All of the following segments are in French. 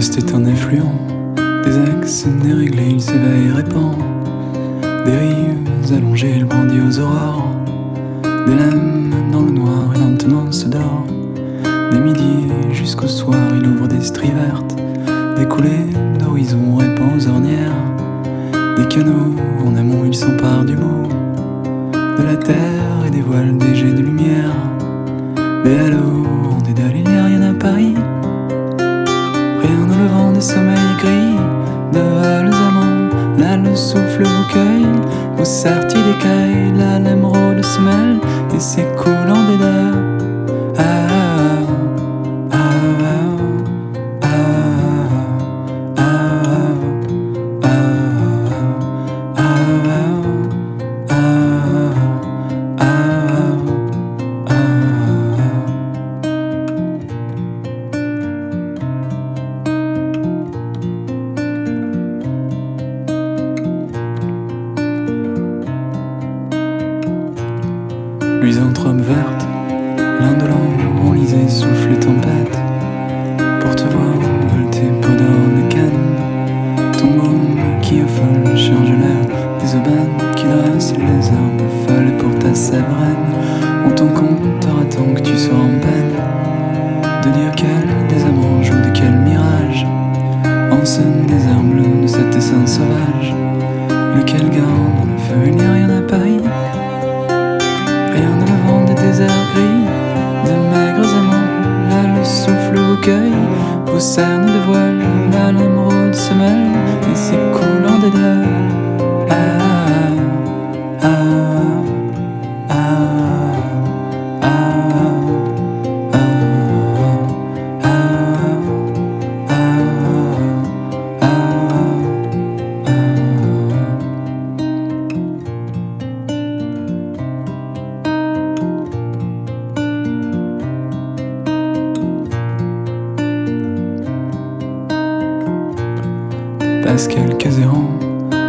affluents, des axes déréglés, il s'éveille et répand. Des rives allongées, il brandit aux aurores. Des lames dans le noir et lentement se dort. Des midis jusqu'au soir, il ouvre des stries vertes. Des coulées d'horizon répand aux ornières. Des canaux en amont, il s'empare du mot. De la terre le des sommeils gris, de vols amants, là le souffle vous cueille, vous sortit d'écailles, là l'émeraude se mêle, et s'écoule en dédale. Luisanthrope verte, l'indolent enlisé souffle tempête. Pour te voir volter peau d'or de canne, ton môme qui affole charge l'air des aubaines qui dressent les herbes folles pour ta sabrenne. On ton compteur de maigres amants, là le souffle vous cueille, vous cerne de voile, là l'émeraude se mêle, et s'écoule en dédale. Passe quelques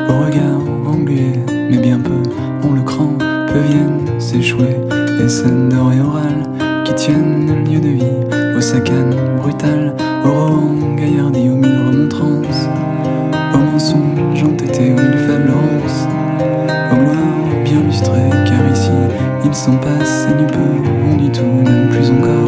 au regard englué, mais bien peu ont le cran, peu viennent s'échouer les scènes d'or et orales qui tiennent lieu de vie. Aux sacanes brutales, au rohan gaillardi aux mille remontrances, au mensonge entêté aux mille faibles aux gloires bien lustrées, car ici il s'en passe et du peu, on dit tout, même plus encore.